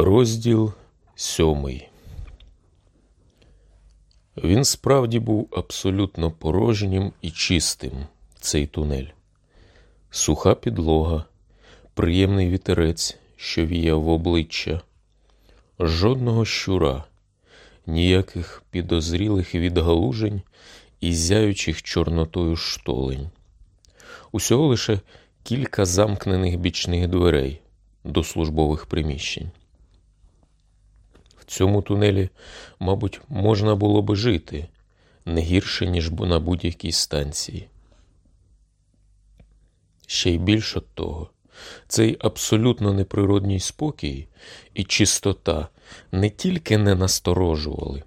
Розділ сьомий. Він справді був абсолютно порожнім і чистим, цей тунель. Суха підлога, приємний вітерець, що віяв в обличчя, жодного щура, ніяких підозрілих відгалужень і зяючих чорнотою штолень. Усього лише кілька замкнених бічних дверей до службових приміщень. Цьому тунелі, мабуть, можна було би жити не гірше, ніж на будь-якій станції. Ще й більше того, цей абсолютно неприродній спокій і чистота не тільки не насторожували,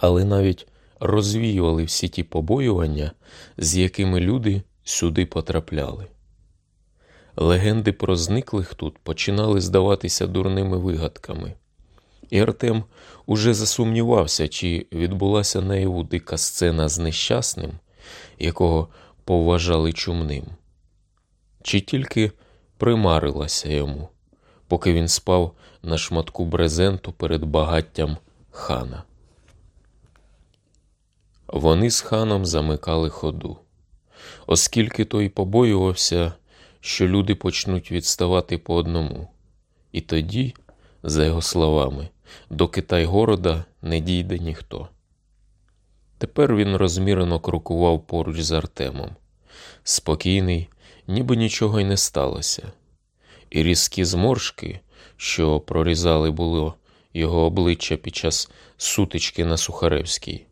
але навіть розвіювали всі ті побоювання, з якими люди сюди потрапляли. Легенди про зниклих тут починали здаватися дурними вигадками, і Артем уже засумнівався, чи відбулася наяву дика сцена з нещасним, якого поважали чумним, чи тільки примарилася йому, поки він спав на шматку брезенту перед багаттям хана. Вони з ханом замикали ходу, оскільки той побоювався, що люди почнуть відставати по одному, і тоді, за його словами, до Китай-города не дійде ніхто. Тепер він розмірено крокував поруч з Артемом, спокійний, ніби нічого й не сталося, і різкі зморшки, що прорізали було його обличчя під час сутички на Сухаревській,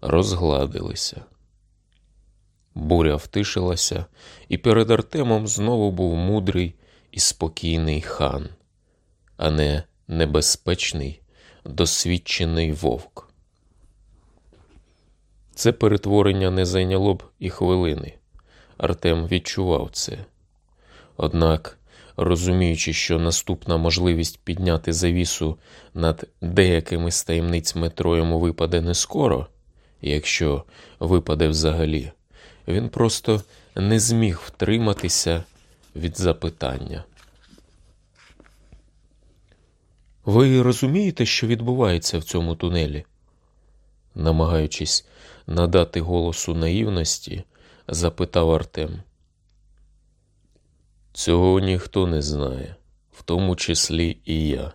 розгладилися. Буря втишилася, і перед Артемом знову був мудрий і спокійний хан, а не небезпечний, досвідчений вовк. Це перетворення не зайняло б і хвилини. Артем відчував це. Однак, розуміючи, що наступна можливість підняти завісу над деякими з таємниць метро випаде не скоро, якщо випаде взагалі, він просто не зміг втриматися від запитання. Ви розумієте, що відбувається в цьому тунелі? Намагаючись надати голосу наївності, запитав Артем. Цього ніхто не знає, в тому числі і я,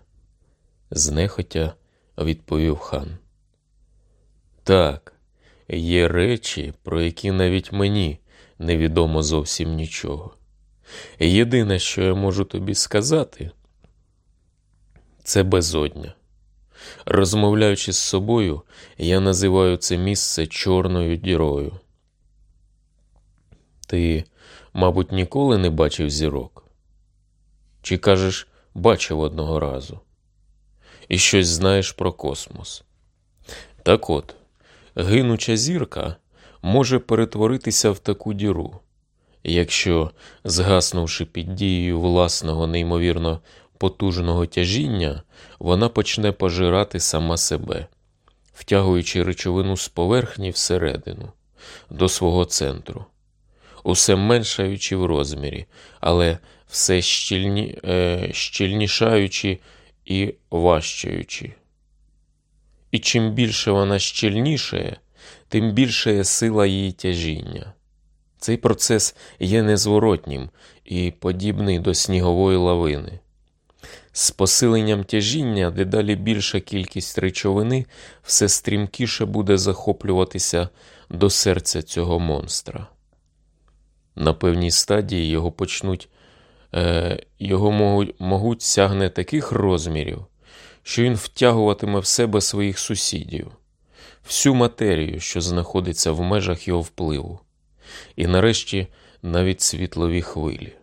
знехотя відповів хан. Так, є речі, про які навіть мені невідомо зовсім нічого. Єдине, що я можу тобі сказати, це безодня. Розмовляючи з собою, я називаю це місце чорною дірою. Ти, мабуть, ніколи не бачив зірок? Чи кажеш, бачив одного разу? І щось знаєш про космос? Так от, гинуча зірка може перетворитися в таку діру, якщо, згаснувши під дією власного неймовірно потужного тяжіння, вона почне пожирати сама себе, втягуючи речовину з поверхні всередину, до свого центру, усе меншаючи в розмірі, але все щільні, е, щільнішаючи і важчаючи. І чим більше вона щільнішає, тим більше є сила її тяжіння. Цей процес є незворотнім і подібний до снігової лавини. З посиленням тяжіння дедалі більша кількість речовини все стрімкіше буде захоплюватися до серця цього монстра. На певній стадії його почнуть, е, його можуть, можуть сягне таких розмірів, що він втягуватиме в себе своїх сусідів, всю матерію, що знаходиться в межах його впливу, і нарешті навіть світлові хвилі.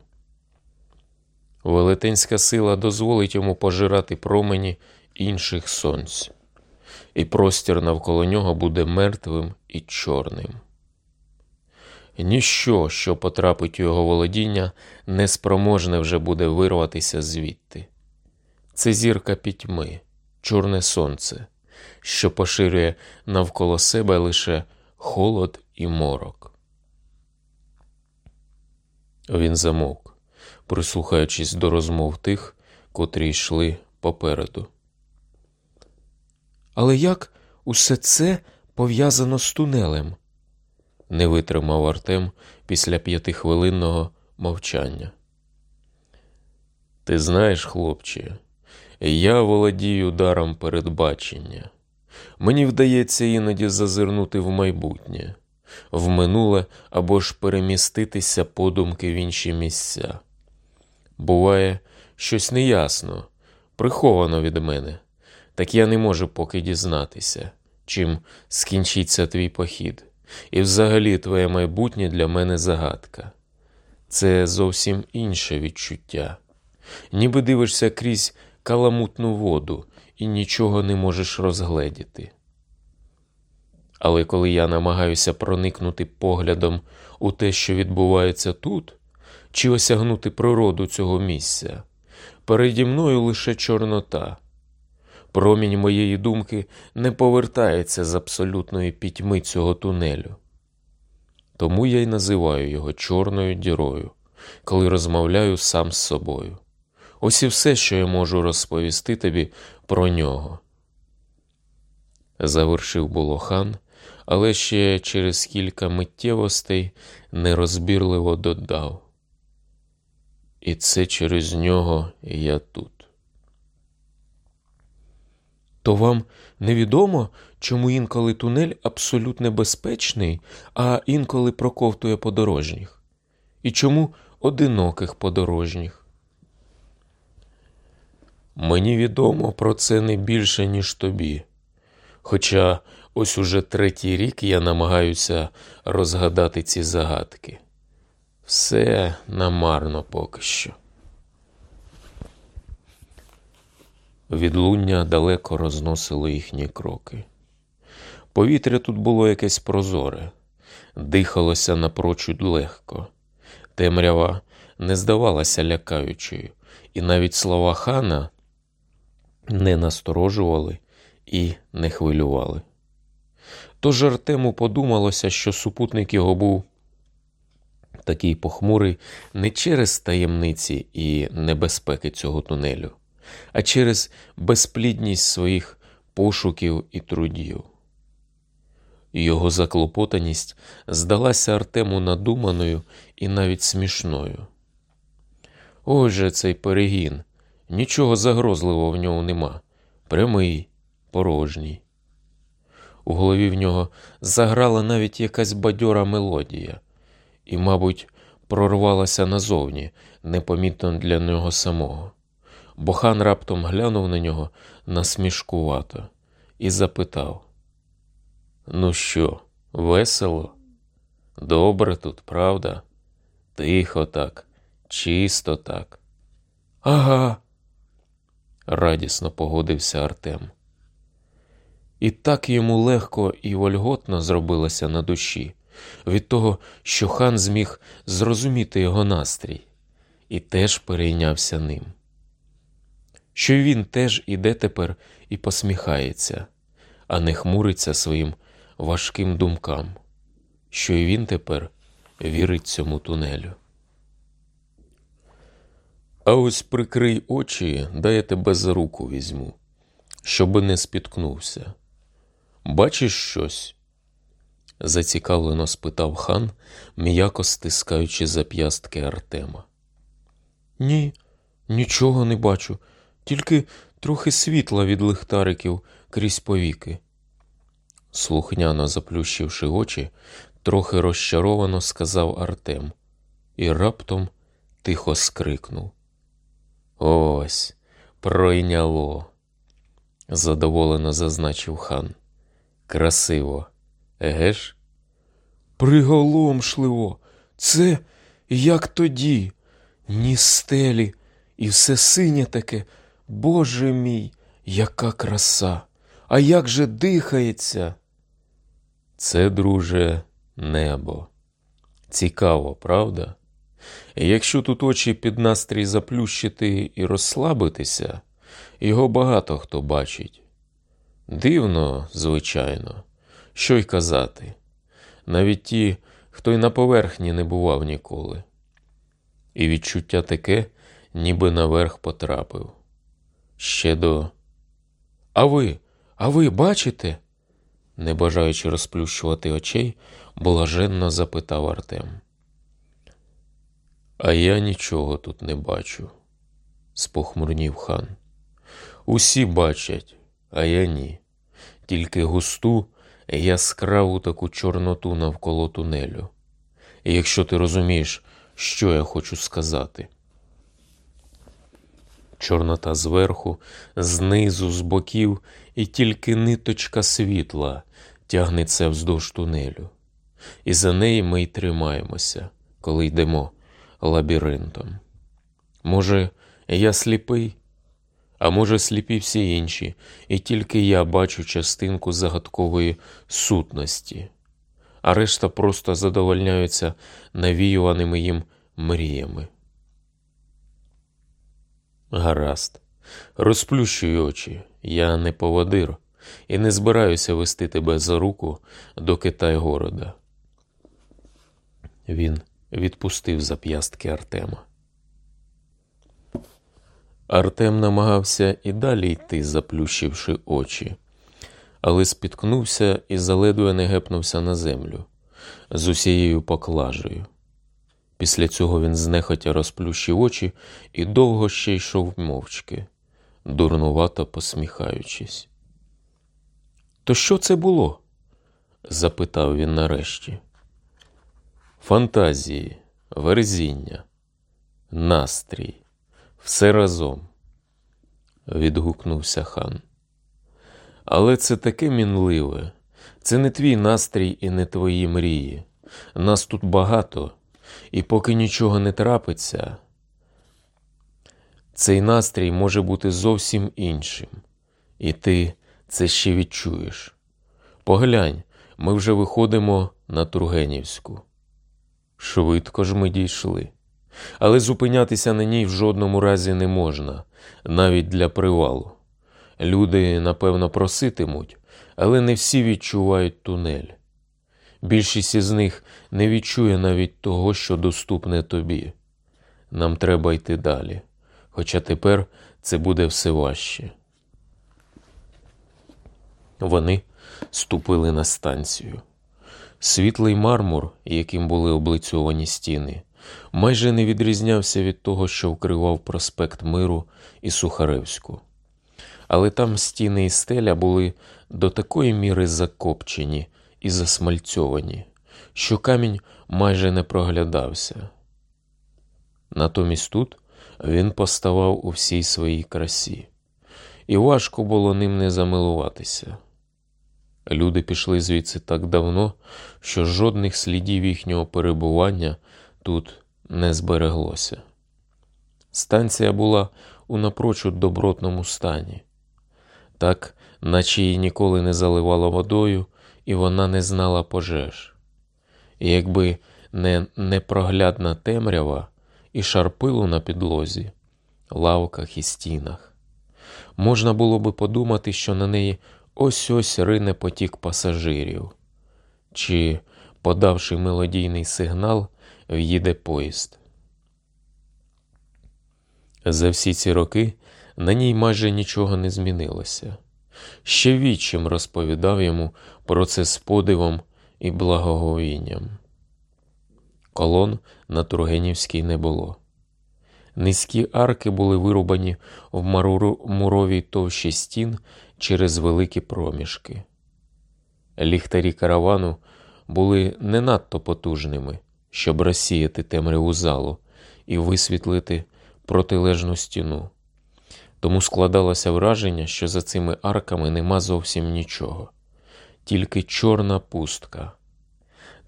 Велетенська сила дозволить йому пожирати промені інших сонць, і простір навколо нього буде мертвим і чорним. Ніщо, що потрапить у його володіння, неспроможне вже буде вирватися звідти. Це зірка пітьми, чорне сонце, що поширює навколо себе лише холод і морок. Він замовк прислухаючись до розмов тих, котрі йшли попереду. Але як усе це пов'язано з тунелем? не витримав Артем після п'ятихвилинного мовчання. Ти знаєш, хлопче, я володію даром передбачення. Мені вдається іноді зазирнути в майбутнє, в минуле або ж переміститися подумки в інші місця. Буває, щось неясно, приховано від мене, так я не можу поки дізнатися, чим скінчиться твій похід. І взагалі твоє майбутнє для мене загадка. Це зовсім інше відчуття. Ніби дивишся крізь каламутну воду і нічого не можеш розгледіти. Але коли я намагаюся проникнути поглядом у те, що відбувається тут, чи осягнути природу цього місця, переді мною лише Чорнота. Промінь моєї думки не повертається з абсолютної пітьми цього тунелю. Тому я й називаю його Чорною дірою, коли розмовляю сам з собою. Ось і все, що я можу розповісти тобі про нього. Завершив було хан, але ще через кілька миттєвостей нерозбірливо додав. І це через нього я тут. То вам невідомо, чому інколи тунель абсолютно безпечний, а інколи проковтує подорожніх? І чому одиноких подорожніх? Мені відомо про це не більше, ніж тобі. Хоча ось уже третій рік я намагаюся розгадати ці загадки. Все намарно поки що. Відлуння далеко розносило їхні кроки. Повітря тут було якесь прозоре, дихалося напрочуд легко, темрява не здавалася лякаючою, і навіть слова хана не насторожували і не хвилювали. Тож Артему подумалося, що супутник його був такий похмурий не через таємниці і небезпеки цього тунелю а через безплідність своїх пошуків і трудів. Його заклопотаність здалася Артему надуманою і навіть смішною. Ось цей перегін, нічого загрозливого в ньому нема, прямий, порожній. У голові в нього заграла навіть якась бадьора мелодія, і, мабуть, прорвалася назовні, непомітно для нього самого. Бохан раптом глянув на нього насмішкувато і запитав: Ну що, весело? Добре тут, правда? Тихо так, чисто так. Ага, радісно погодився Артем. І так йому легко і вольготно зробилося на душі від того, що хан зміг зрозуміти його настрій, і теж перейнявся ним що й він теж іде тепер і посміхається, а не хмуриться своїм важким думкам, що й він тепер вірить цьому тунелю. А ось прикрий очі, дай я тебе за руку візьму, щоби не спіткнувся. Бачиш щось? Зацікавлено спитав хан, м'яко стискаючи зап'ястки Артема. Ні, нічого не бачу тільки трохи світла від лихтариків крізь повіки. Слухняно заплющивши очі, трохи розчаровано сказав Артем і раптом тихо скрикнув. Ось, пройняло, задоволено зазначив хан. Красиво, еге ж? Приголомшливо, це як тоді, ні стелі, і все синє таке. Боже мій, яка краса! А як же дихається? Це, друже, небо. Цікаво, правда? якщо тут очі під настрій заплющити і розслабитися, його багато хто бачить. Дивно, звичайно, що й казати, навіть ті, хто й на поверхні не бував ніколи. І відчуття таке, ніби наверх потрапив. Ще до. А ви, а ви бачите? не бажаючи розплющувати очей, блаженно запитав Артем. А я нічого тут не бачу, спохмурнів хан. Усі бачать, а я ні. Тільки густу, яскраву таку чорноту навколо тунелю. Якщо ти розумієш, що я хочу сказати. Чорнота зверху, знизу, з боків, і тільки ниточка світла тягнеться вздовж тунелю. І за неї ми й тримаємося, коли йдемо лабіринтом. Може, я сліпий, а може, сліпі всі інші, і тільки я бачу частинку загадкової сутності, а решта просто задовольняються навіюваними їм мріями. Гаразд, розплющуй очі, я не поводир і не збираюся вести тебе за руку до Китай-города. Він відпустив зап'ястки Артема. Артем намагався і далі йти, заплющивши очі, але спіткнувся і заледве не гепнувся на землю з усією поклажею. Після цього він знехотя розплющив очі і довго ще йшов мовчки, дурнувато посміхаючись. То що це було? запитав він нарешті. Фантазії, верзіння, настрій, все разом, відгукнувся хан. Але це таке мінливе, це не твій настрій і не твої мрії. Нас тут багато, і поки нічого не трапиться, цей настрій може бути зовсім іншим, і ти це ще відчуєш. Поглянь, ми вже виходимо на Тургенівську. Швидко ж ми дійшли. Але зупинятися на ній в жодному разі не можна, навіть для привалу. Люди, напевно, проситимуть, але не всі відчувають тунель. Більшість із них не відчує навіть того, що доступне тобі. Нам треба йти далі, хоча тепер це буде все важче. Вони ступили на станцію. Світлий мармур, яким були облицьовані стіни, майже не відрізнявся від того, що вкривав проспект Миру і Сухаревську. Але там стіни і стеля були до такої міри закопчені і засмальцьовані, що камінь майже не проглядався. Натомість тут він поставав у всій своїй красі, і важко було ним не замилуватися. Люди пішли звідси так давно, що жодних слідів їхнього перебування тут не збереглося. Станція була у напрочуд добротному стані, так, наче її ніколи не заливало водою, і вона не знала пожеж. І якби не непроглядна темрява і шарпило на підлозі, лавках і стінах, можна було би подумати, що на неї ось ось рине потік пасажирів, чи, подавши мелодійний сигнал, в'їде поїзд. За всі ці роки на ній майже нічого не змінилося. Ще відчим розповідав йому про це з подивом і благоговінням. Колон на Тургенівській не було. Низькі арки були вирубані в муровій товщі стін через великі проміжки. Ліхтарі каравану були не надто потужними, щоб розсіяти темряву залу і висвітлити протилежну стіну. Тому складалося враження, що за цими арками нема зовсім нічого, тільки чорна пустка.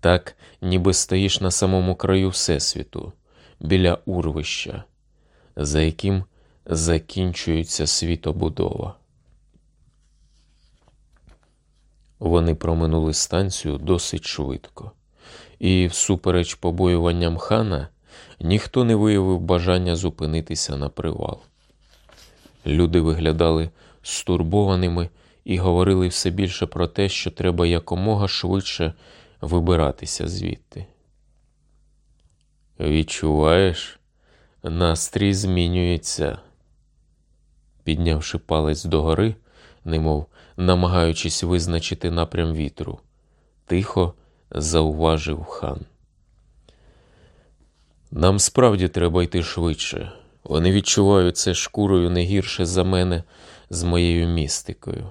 Так, ніби стоїш на самому краю Всесвіту, біля урвища, за яким закінчується світобудова. Вони проминули станцію досить швидко, і, всупереч побоюванням хана, ніхто не виявив бажання зупинитися на привал. Люди виглядали стурбованими і говорили все більше про те, що треба якомога швидше вибиратися звідти. Відчуваєш, настрій змінюється, Піднявши палець догори, немов намагаючись визначити напрям вітру, тихо зауважив хан. Нам справді треба йти швидше. Вони відчувають це шкурою не гірше за мене з моєю містикою.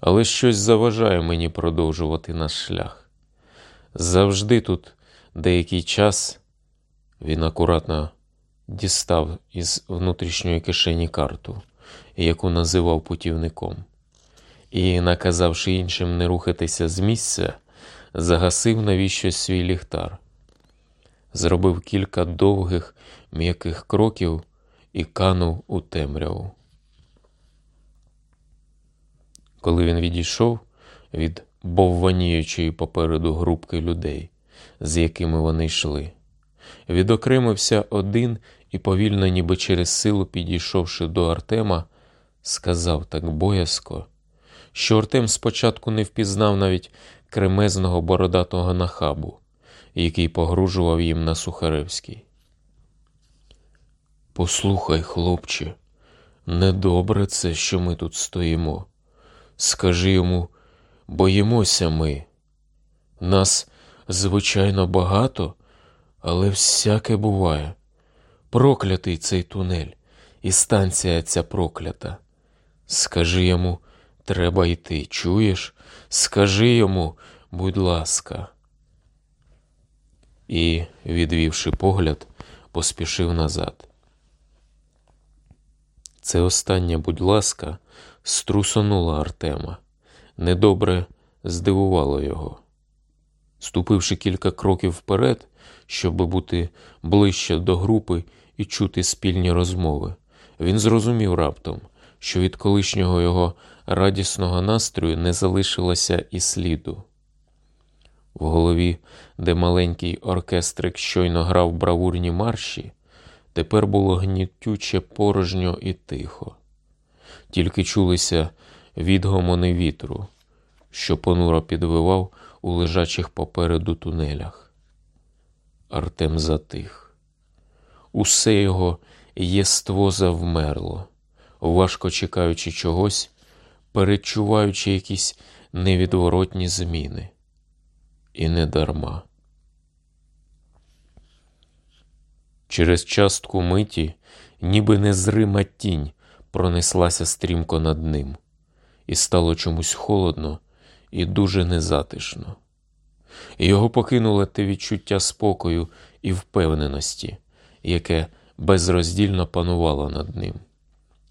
Але щось заважає мені продовжувати наш шлях. Завжди тут деякий час він акуратно дістав із внутрішньої кишені карту, яку називав путівником, і, наказавши іншим не рухатися з місця, загасив навіщо свій ліхтар. Зробив кілька довгих м'яких кроків і канув у темряву. Коли він відійшов від бовваніючої попереду групки людей, з якими вони йшли, відокремився один і повільно, ніби через силу підійшовши до Артема, сказав так боязко, що Артем спочатку не впізнав навіть кремезного бородатого нахабу, який погружував їм на Сухаревський. Послухай, хлопче, недобре це, що ми тут стоїмо. Скажи йому, боїмося ми. Нас, звичайно, багато, але всяке буває. Проклятий цей тунель, і станція ця проклята. Скажи йому, треба йти, чуєш? Скажи йому, будь ласка. І, відвівши погляд, поспішив назад. Це останнє, будь ласка, струсонула Артема. Недобре здивувало його. Ступивши кілька кроків вперед, щоб бути ближче до групи і чути спільні розмови, він зрозумів раптом, що від колишнього його радісного настрою не залишилося і сліду. В голові, де маленький оркестрик щойно грав бравурні марші, тепер було гнітюче порожньо і тихо. Тільки чулися відгомони вітру, що понуро підвивав у лежачих попереду тунелях. Артем затих. Усе його єство завмерло, важко чекаючи чогось, перечуваючи якісь невідворотні зміни. І не дарма. Через частку миті, ніби незрима тінь, пронеслася стрімко над ним, і стало чомусь холодно і дуже незатишно. Його покинуло те відчуття спокою і впевненості, яке безроздільно панувало над ним,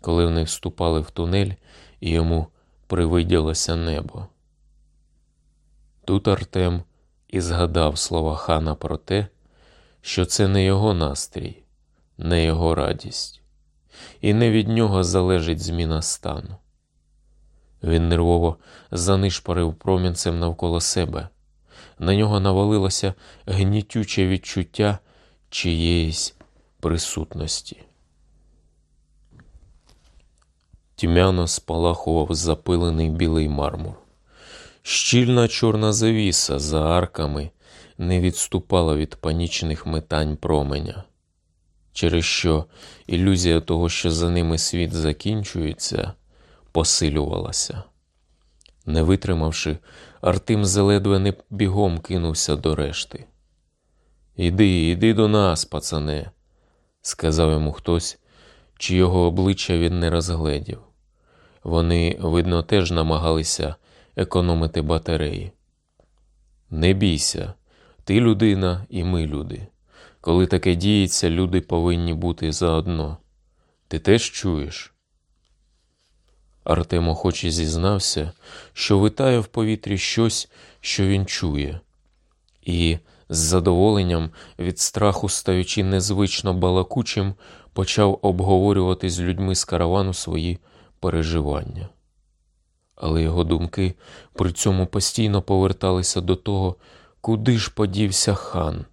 коли вони вступали в тунель і йому привиділося небо. Тут Артем і згадав слова хана про те, що це не його настрій, не його радість, і не від нього залежить зміна стану. Він нервово занишпарив промінцем навколо себе. На нього навалилося гнітюче відчуття чиєїсь присутності. Тьмяно спалахував запилений білий мармур. Щільна чорна завіса за арками не відступала від панічних метань променя, через що ілюзія того, що за ними світ закінчується, посилювалася. Не витримавши, Артем заледве не бігом кинувся до решти. Іди, іди до нас, пацане, сказав йому хтось, чийого обличчя він не розгледів. Вони, видно, теж намагалися економити батареї. Не бійся, ти людина і ми люди. Коли таке діється, люди повинні бути заодно. Ти теж чуєш? Артем охоче зізнався, що витає в повітрі щось, що він чує, і з задоволенням від страху, стаючи незвично балакучим, почав обговорювати з людьми з каравану свої переживання. Але його думки при цьому постійно поверталися до того, куди ж подівся хан,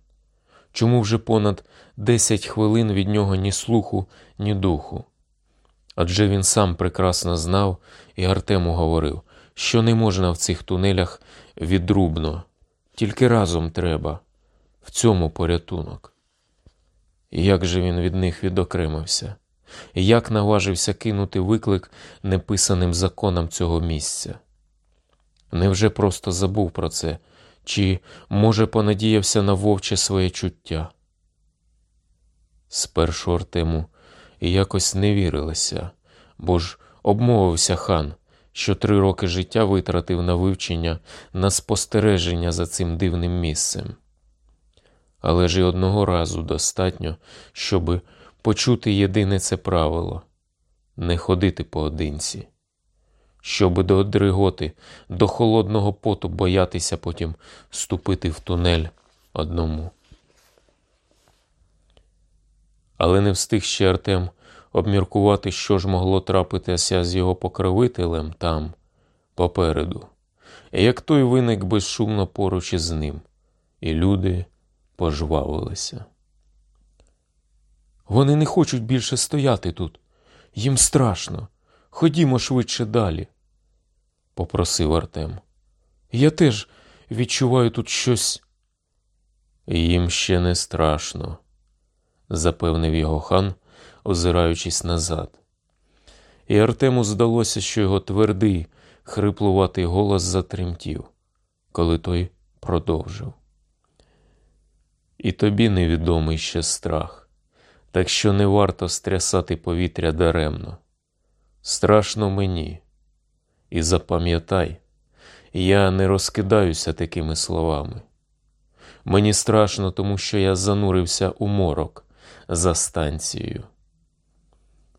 чому вже понад десять хвилин від нього ні слуху, ні духу. Адже він сам прекрасно знав і Артему говорив, що не можна в цих тунелях відрубно, тільки разом треба, в цьому порятунок. І як же він від них відокремився? Як наважився кинути виклик неписаним законам цього місця. Невже просто забув про це, чи, може, понадіявся на вовче своє чуття? Спершу Артему якось не вірилося, бо ж обмовився хан, що три роки життя витратив на вивчення, на спостереження за цим дивним місцем. Але ж і одного разу достатньо, щоби почути єдине це правило не ходити поодинці, щоби до одриготи, до холодного поту боятися потім ступити в тунель одному. Але не встиг ще Артем обміркувати, що ж могло трапитися з його покровителем там, попереду, як той виник безшумно поруч із ним, і люди пожвавилися. Вони не хочуть більше стояти тут. Їм страшно. Ходімо швидше далі, попросив Артем. Я теж відчуваю тут щось. Їм ще не страшно, запевнив його хан, озираючись назад. І Артему здалося, що його твердий, хриплуватий голос затремтів, коли той продовжив. І тобі невідомий ще страх, так що не варто стрясати повітря даремно. Страшно мені. І запам'ятай, я не розкидаюся такими словами. Мені страшно, тому що я занурився у морок за станцією.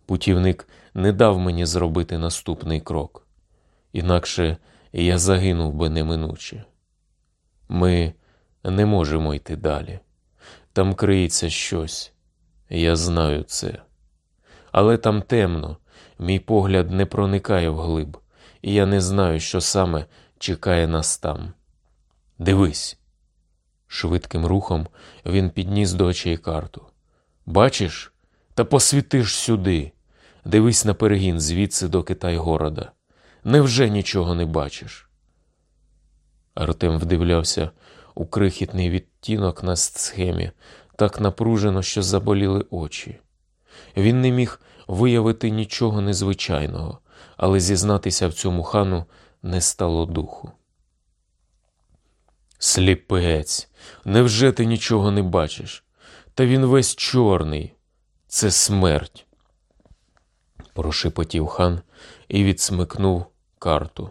Путівник не дав мені зробити наступний крок, інакше я загинув би неминуче. Ми не можемо йти далі. Там криється щось, я знаю це. Але там темно, мій погляд не проникає вглиб, і я не знаю, що саме чекає нас там. Дивись. Швидким рухом він підніс до очей карту. Бачиш? Та посвітиш сюди. Дивись на перегін звідси до Китай-города. Невже нічого не бачиш? Артем вдивлявся у крихітний відтінок на схемі так напружено, що заболіли очі. Він не міг виявити нічого незвичайного, але зізнатися в цьому хану не стало духу. Сліпець, невже ти нічого не бачиш? Та він весь чорний. Це смерть. Прошепотів хан і відсмикнув карту.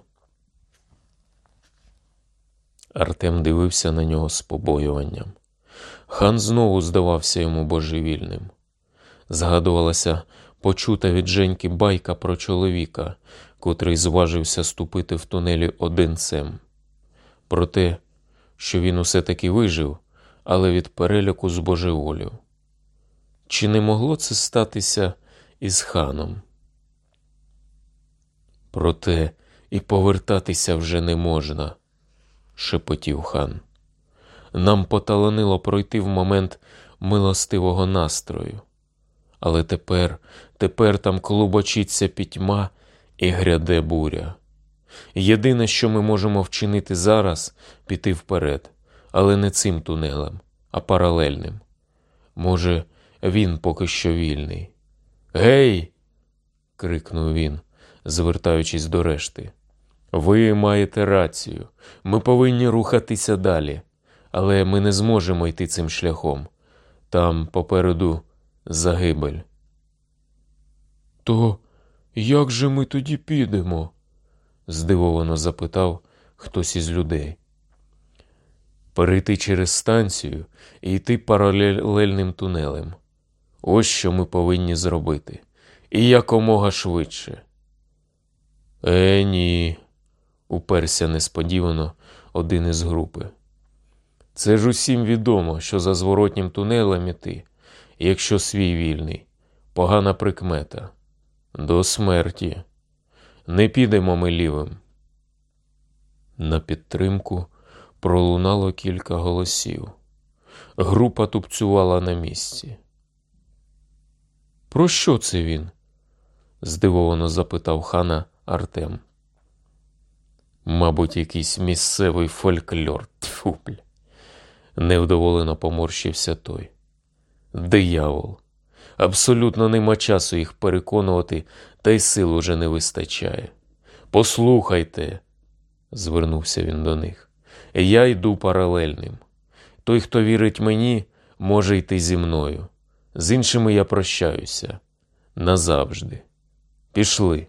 Артем дивився на нього з побоюванням. Хан знову здавався йому божевільним. Згадувалася почута від Женьки байка про чоловіка, котрий зважився ступити в тунелі одинцем. Про те, що він усе таки вижив, але від переляку збожеволів. Чи не могло це статися із ханом? Проте і повертатися вже не можна, шепотів хан. Нам поталанило пройти в момент милостивого настрою. Але тепер, тепер там клубочиться пітьма і гряде буря. Єдине, що ми можемо вчинити зараз, піти вперед, але не цим тунелем, а паралельним. Може, він поки що вільний. Гей! крикнув він, звертаючись до решти. Ви маєте рацію. Ми повинні рухатися далі, але ми не зможемо йти цим шляхом. Там попереду загибель. То як же ми тоді підемо? здивовано запитав хтось із людей. Перейти через станцію і йти паралельним тунелем. Ось що ми повинні зробити. І якомога швидше. Е, ні, уперся несподівано один із групи. Це ж усім відомо, що за зворотнім тунелем іти, якщо свій вільний, погана прикмета. До смерті. Не підемо ми лівим. На підтримку пролунало кілька голосів. Група тупцювала на місці. Про що це він? здивовано запитав хана Артем. Мабуть, якийсь місцевий фольклор. Тьфу, бля. Невдоволено поморщився той. Диявол. Абсолютно нема часу їх переконувати, та й сил уже не вистачає. Послухайте, звернувся він до них. Я йду паралельним. Той, хто вірить мені, може йти зі мною. З іншими я прощаюся назавжди. Пішли.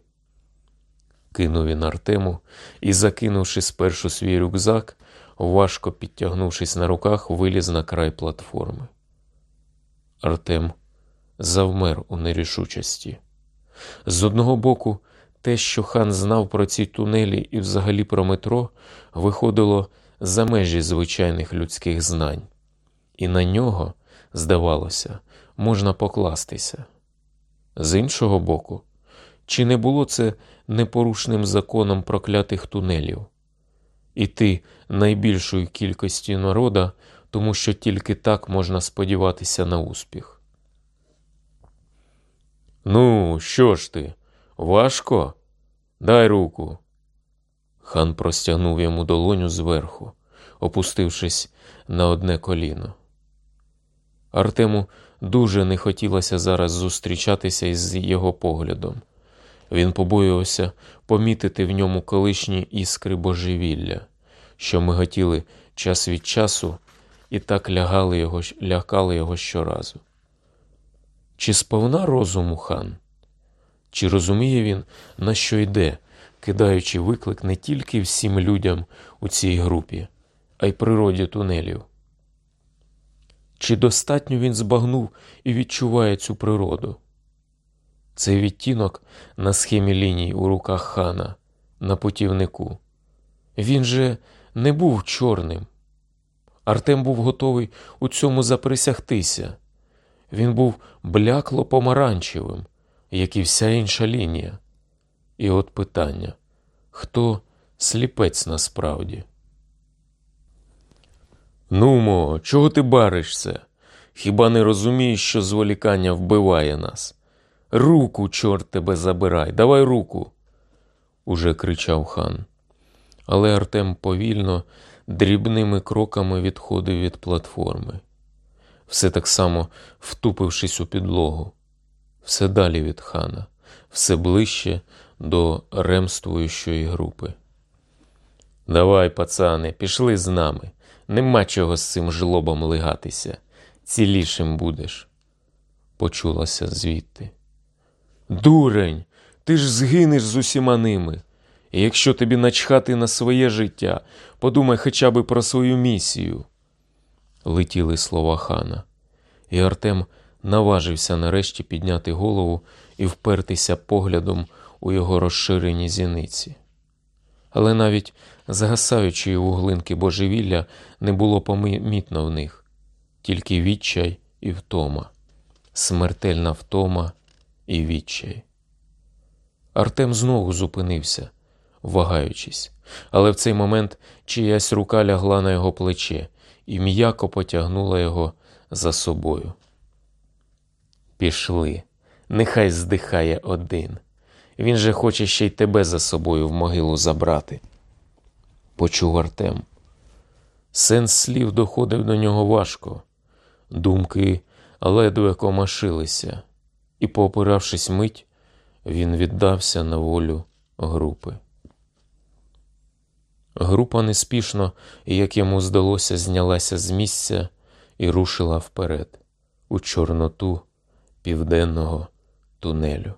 Кинув він Артему і, закинувши спершу свій рюкзак, важко підтягнувшись на руках, виліз на край платформи. Артем завмер у нерішучості. З одного боку, те, що хан знав про ці тунелі і взагалі про метро, виходило за межі звичайних людських знань, і на нього, здавалося, можна покластися. З іншого боку, чи не було це непорушним законом проклятих тунелів? Іти найбільшою кількістю народа, тому що тільки так можна сподіватися на успіх. Ну, що ж ти? Важко? Дай руку. Хан простягнув йому долоню зверху, опустившись на одне коліно. Артему дуже не хотілося зараз зустрічатися із його поглядом. Він побоювався помітити в ньому колишні іскри божевілля, що миготіли час від часу і так лягали його, лякали його щоразу. Чи сповна розуму хан? Чи розуміє він, на що йде, кидаючи виклик не тільки всім людям у цій групі, а й природі тунелів? Чи достатньо він збагнув і відчуває цю природу? Цей відтінок на схемі ліній у руках хана на путівнику. Він же не був чорним. Артем був готовий у цьому заприсягтися. Він був блякло помаранчевим, як і вся інша лінія. І от питання хто сліпець насправді? Нумо, чого ти баришся? Хіба не розумієш, що зволікання вбиває нас? Руку, чорт тебе забирай, давай руку, уже кричав хан. Але Артем повільно, дрібними кроками відходив від платформи, все так само втупившись у підлогу, все далі від хана, все ближче до ремствуючої групи. Давай, пацани, пішли з нами. Нема чого з цим жлобом лигатися. Цілішим будеш, почулася звідти. Дурень, ти ж згинеш з усіма ними. І якщо тобі начхати на своє життя, подумай хоча б про свою місію. Летіли слова хана, і Артем наважився нарешті підняти голову і впертися поглядом у його розширені зіниці. Але навіть згасаючої вуглинки божевілля не було помітно в них, тільки відчай і втома, смертельна втома і відчай. Артем знову зупинився, вагаючись, але в цей момент чиясь рука лягла на його плече і м'яко потягнула його за собою. Пішли, нехай здихає один. Він же хоче ще й тебе за собою в могилу забрати. Почув Артем. Сенс слів доходив до нього важко, думки ледве комашилися, і, поопиравшись мить, він віддався на волю групи. Група неспішно, як йому здалося, знялася з місця і рушила вперед, у Чорноту південного тунелю.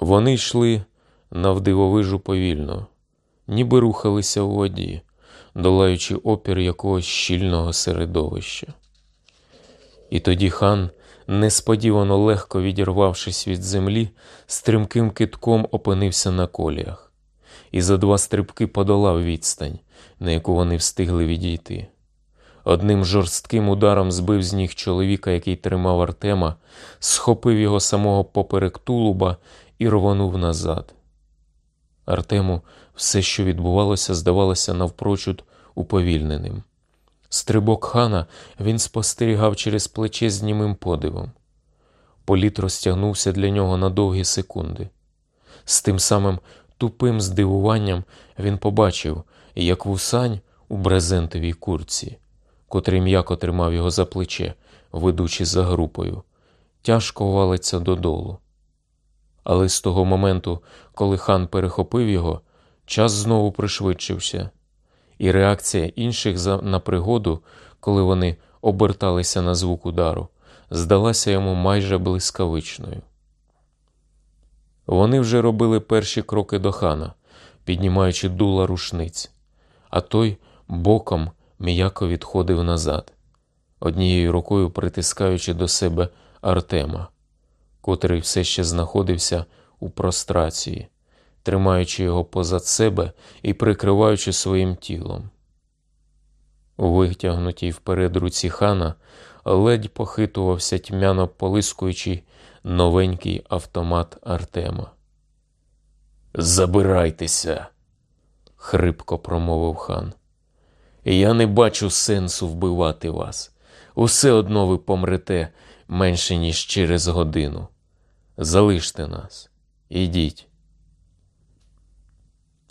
Вони йшли навдивовижу повільно, ніби рухалися у воді, долаючи опір якогось щільного середовища. І тоді хан, несподівано легко відірвавшись від землі, стрімким китком опинився на коліях і за два стрибки подолав відстань, на яку вони встигли відійти. Одним жорстким ударом збив з ніг чоловіка, який тримав Артема, схопив його самого поперек тулуба і рвонув назад. Артему все, що відбувалося, здавалося навпрочуд уповільненим. Стрибок хана він спостерігав через плече з німим подивом. Політ розтягнувся для нього на довгі секунди. З тим самим тупим здивуванням він побачив, як вусань у брезентовій курці котрий м'яко тримав його за плече, ведучи за групою, тяжко валиться додолу. Але з того моменту, коли хан перехопив його, час знову пришвидшився, і реакція інших на пригоду, коли вони оберталися на звук удару, здалася йому майже блискавичною. Вони вже робили перші кроки до хана, піднімаючи дула рушниць, а той боком м'яко відходив назад, однією рукою притискаючи до себе Артема, котрий все ще знаходився у прострації, тримаючи його позад себе і прикриваючи своїм тілом. У витягнутій вперед руці хана ледь похитувався тьмяно полискуючий новенький автомат Артема. Забирайтеся, хрипко промовив хан. Я не бачу сенсу вбивати вас. Усе одно ви помрете менше, ніж через годину. Залиште нас, ідіть.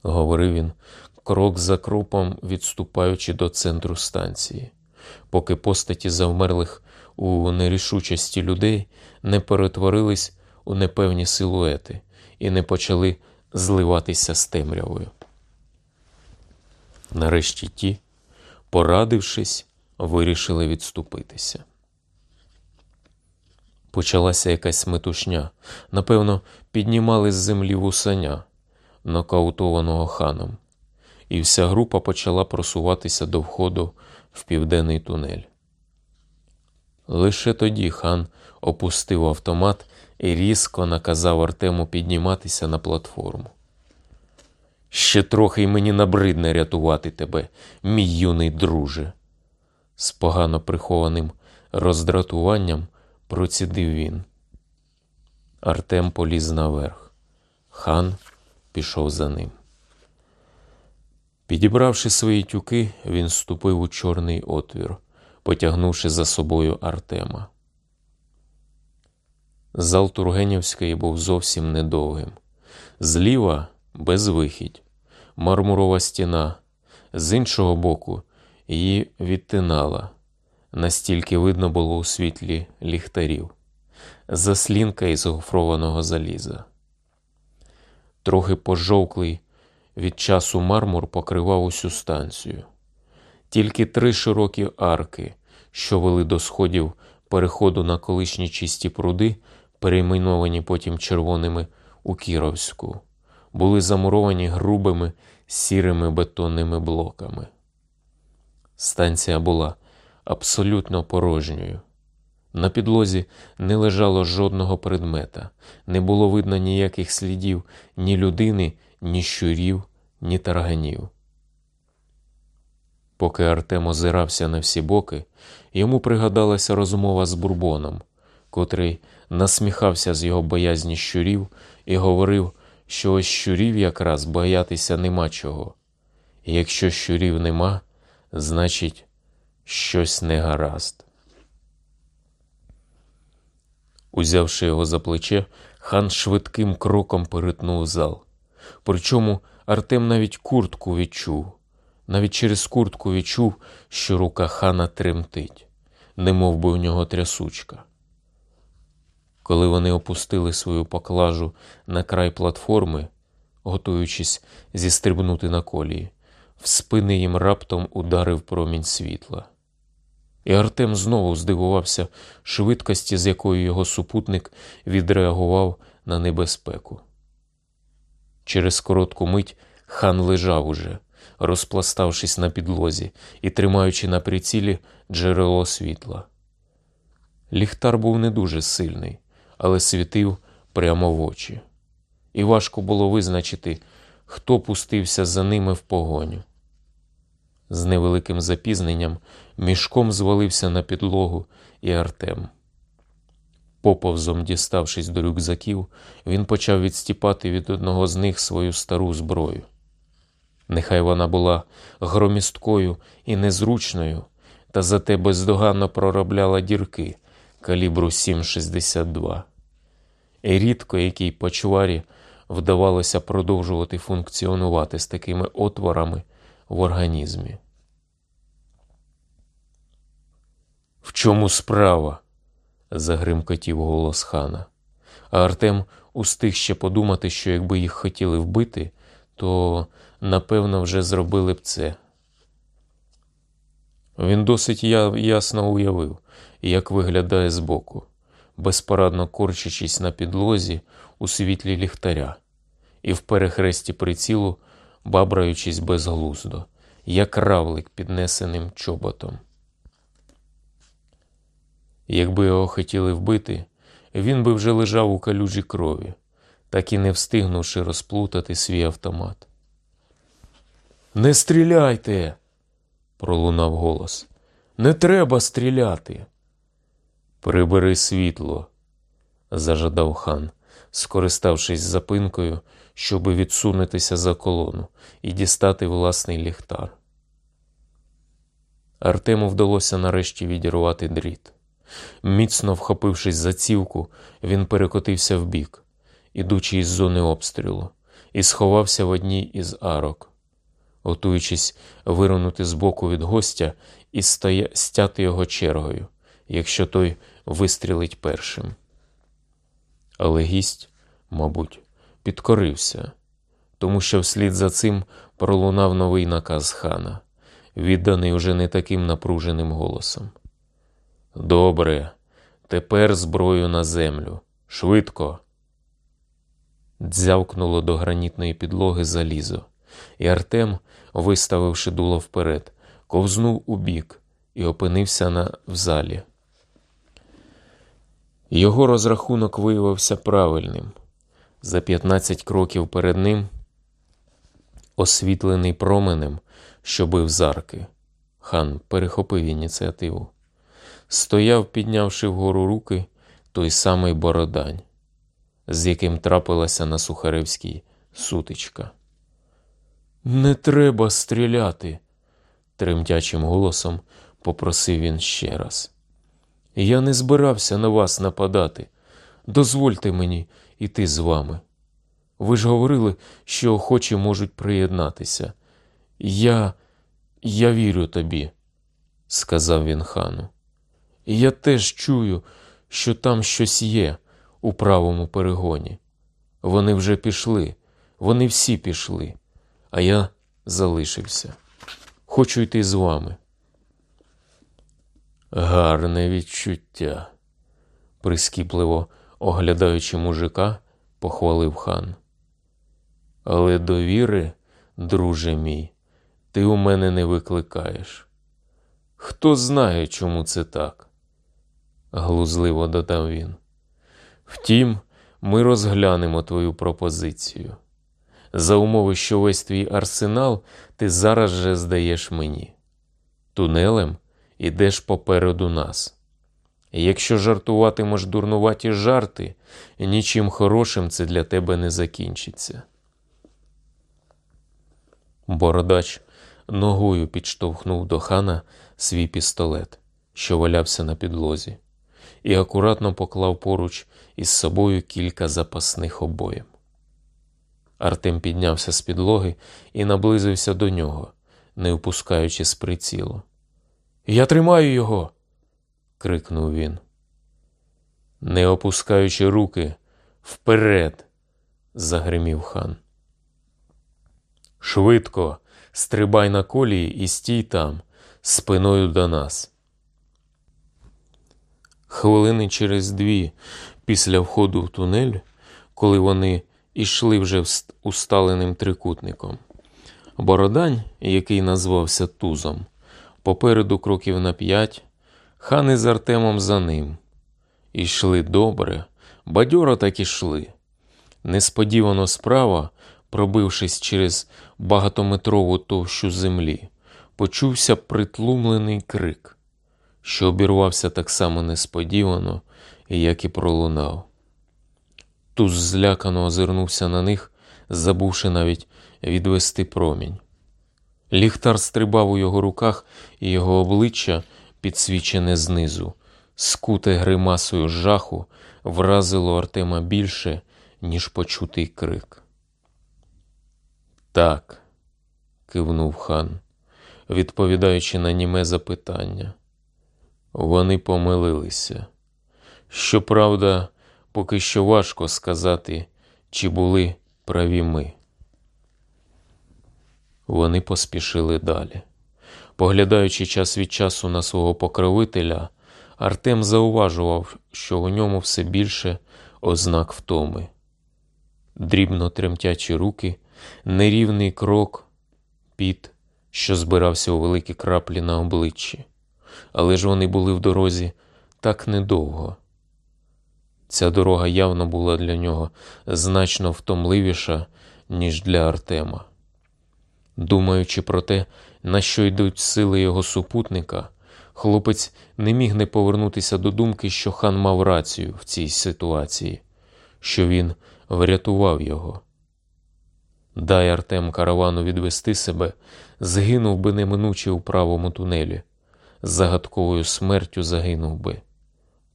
Говорив він, крок за кроком відступаючи до центру станції, поки постаті завмерлих у нерішучості людей не перетворились у непевні силуети і не почали зливатися з темрявою. Нарешті ті, порадившись, вирішили відступитися. Почалася якась метушня. Напевно, піднімали з землі вусаня, нокаутованого ханом, і вся група почала просуватися до входу в південний тунель. Лише тоді хан опустив автомат і різко наказав Артему підніматися на платформу. Ще трохи й мені набридне рятувати тебе, мій юний друже. З погано прихованим роздратуванням процідив він. Артем поліз наверх. Хан пішов за ним. Підібравши свої тюки, він ступив у чорний отвір, потягнувши за собою Артема. Зал Тургенівської був зовсім недовгим. Зліва безвихідь, мармурова стіна, з іншого боку, її відтинала, настільки видно було у світлі ліхтарів, заслінка із гофрованого заліза. Трохи пожовклий від часу мармур покривав усю станцію. Тільки три широкі арки, що вели до сходів переходу на колишні чисті пруди, перейменовані потім червоними у Кіровську, були замуровані грубими сірими бетонними блоками. Станція була абсолютно порожньою. На підлозі не лежало жодного предмета, не було видно ніяких слідів ні людини, ні щурів, ні тарганів. Поки Артем озирався на всі боки, йому пригадалася розмова з Бурбоном, котрий насміхався з його боязні щурів і говорив, що ось щурів якраз боятися нема чого. І якщо щурів нема, значить, щось не гаразд. Узявши його за плече, хан швидким кроком перетнув зал. Причому Артем навіть куртку відчув, навіть через куртку відчув, що рука хана тремтить, немов би у нього трясучка. Коли вони опустили свою поклажу на край платформи, готуючись зістрибнути на колії, в спини їм раптом ударив промінь світла. І Артем знову здивувався швидкості, з якою його супутник відреагував на небезпеку. Через коротку мить хан лежав уже, розпластавшись на підлозі і тримаючи на прицілі джерело світла. Ліхтар був не дуже сильний, але світив прямо в очі, і важко було визначити, хто пустився за ними в погоню. З невеликим запізненням мішком звалився на підлогу і Артем. Поповзом діставшись до рюкзаків, він почав відстіпати від одного з них свою стару зброю. Нехай вона була громісткою і незручною, та зате бездоганно проробляла дірки калібру 7,62. І рідко якій почварі вдавалося продовжувати функціонувати з такими отворами в організмі. В чому справа? загримкотів голос хана. А Артем устиг ще подумати, що якби їх хотіли вбити, то напевно вже зробили б це. Він досить ясно уявив, як виглядає збоку, безпорадно корчачись на підлозі у світлі ліхтаря, і в перехресті прицілу бабраючись безглуздо, як равлик піднесеним чоботом. Якби його хотіли вбити, він би вже лежав у калюжі крові, так і не встигнувши розплутати свій автомат. Не стріляйте. пролунав голос. Не треба стріляти. Прибери світло, зажадав хан, скориставшись запинкою, щоби відсунутися за колону і дістати власний ліхтар. Артему вдалося нарешті відірвати дріт. Міцно вхопившись за цівку, він перекотився вбік, ідучи із зони обстрілу, і сховався в одній із арок, готуючись вирунути збоку від гостя і стоя... стяти його чергою, якщо той вистрілить першим. Але гість, мабуть, підкорився, тому що вслід за цим пролунав новий наказ хана, відданий уже не таким напруженим голосом. Добре, тепер зброю на землю. Швидко. Дзявкнуло до гранітної підлоги залізо, і Артем, виставивши дуло вперед, ковзнув у бік і опинився на... залі. Його розрахунок виявився правильним. За 15 кроків перед ним, освітлений променем, що бив з арки, хан перехопив ініціативу. Стояв, піднявши вгору руки, той самий Бородань, з яким трапилася на Сухаревській сутичка. Не треба стріляти. Тремтячим голосом попросив він ще раз. Я не збирався на вас нападати. Дозвольте мені іти з вами. Ви ж говорили, що охочі можуть приєднатися. Я. я вірю тобі, сказав він хану. Я теж чую, що там щось є у правому перегоні. Вони вже пішли, вони всі пішли, а я залишився. Хочу йти з вами. Гарне відчуття, прискіпливо оглядаючи мужика, похвалив хан. Але довіри, друже мій, ти у мене не викликаєш. Хто знає, чому це так? глузливо додав він. Втім, ми розглянемо твою пропозицію. За умови, що весь твій арсенал ти зараз же здаєш мені. Тунелем ідеш попереду нас. Якщо жартуватимеш дурнуваті жарти, нічим хорошим це для тебе не закінчиться. Бородач ногою підштовхнув до хана свій пістолет, що валявся на підлозі, і акуратно поклав поруч із собою кілька запасних обоїм. Артем піднявся з підлоги і наблизився до нього, не впускаючи з прицілу. Я тримаю його. Крикнув він. Не опускаючи руки, вперед, загримів хан. Швидко, стрибай на колії і стій там, спиною до нас. Хвилини через дві після входу в тунель, коли вони йшли вже усталеним трикутником, Бородань, який назвався Тузом, попереду кроків на п'ять, хан із Артемом за ним. Ішли добре, бадьоро так ішли. Несподівано справа, пробившись через багатометрову товщу землі, почувся притлумлений крик, що обірвався так само несподівано, як і пролунав. Туз злякано озирнувся на них, забувши навіть відвести промінь. Ліхтар стрибав у його руках, і його обличчя, підсвічене знизу, скуте гримасою жаху, вразило Артема більше, ніж почутий крик. Так, кивнув хан, відповідаючи на німе запитання. Вони помилилися. Щоправда, поки що важко сказати, чи були праві ми. Вони поспішили далі. Поглядаючи час від часу на свого покровителя, Артем зауважував, що у ньому все більше ознак втоми. Дрібно тремтячі руки, нерівний крок, піт, що збирався у великі краплі на обличчі. Але ж вони були в дорозі так недовго. Ця дорога явно була для нього значно втомливіша, ніж для Артема. Думаючи про те, на що йдуть сили його супутника, хлопець не міг не повернутися до думки, що хан мав рацію в цій ситуації, що він врятував його. Дай Артем каравану відвести себе, згинув би неминуче у правому тунелі, з загадковою смертю загинув би,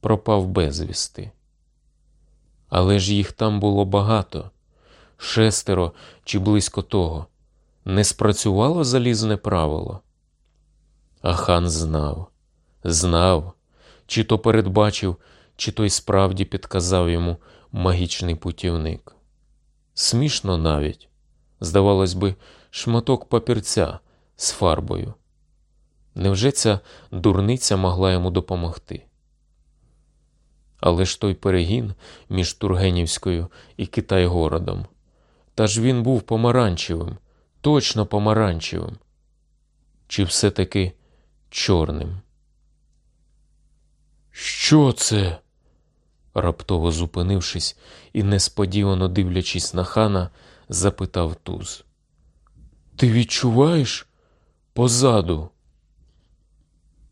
пропав безвісти. Але ж їх там було багато, шестеро чи близько того. Не спрацювало залізне правило. А хан знав, знав, чи то передбачив, чи то й справді підказав йому магічний путівник. Смішно навіть, здавалось би, шматок папірця з фарбою. Невже ця дурниця могла йому допомогти? Але ж той перегін між Тургенівською і Китайгородом, та ж він був помаранчевим, точно помаранчевим, чи все-таки чорним. Що це? раптово зупинившись і несподівано дивлячись на хана, запитав Туз. Ти відчуваєш позаду?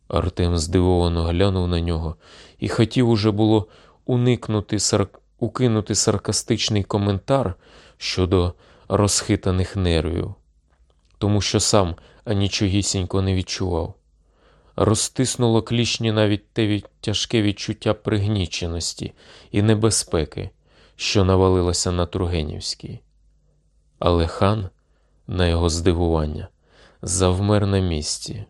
Артем здивовано глянув на нього і хотів уже було уникнути сар... укинути саркастичний коментар щодо розхитаних нервів, тому що сам анічогісінько не відчував. Розтиснуло клішні навіть те тяжке відчуття пригніченості і небезпеки, що навалилося на Тургенівський. Але хан, на його здивування, завмер на місці,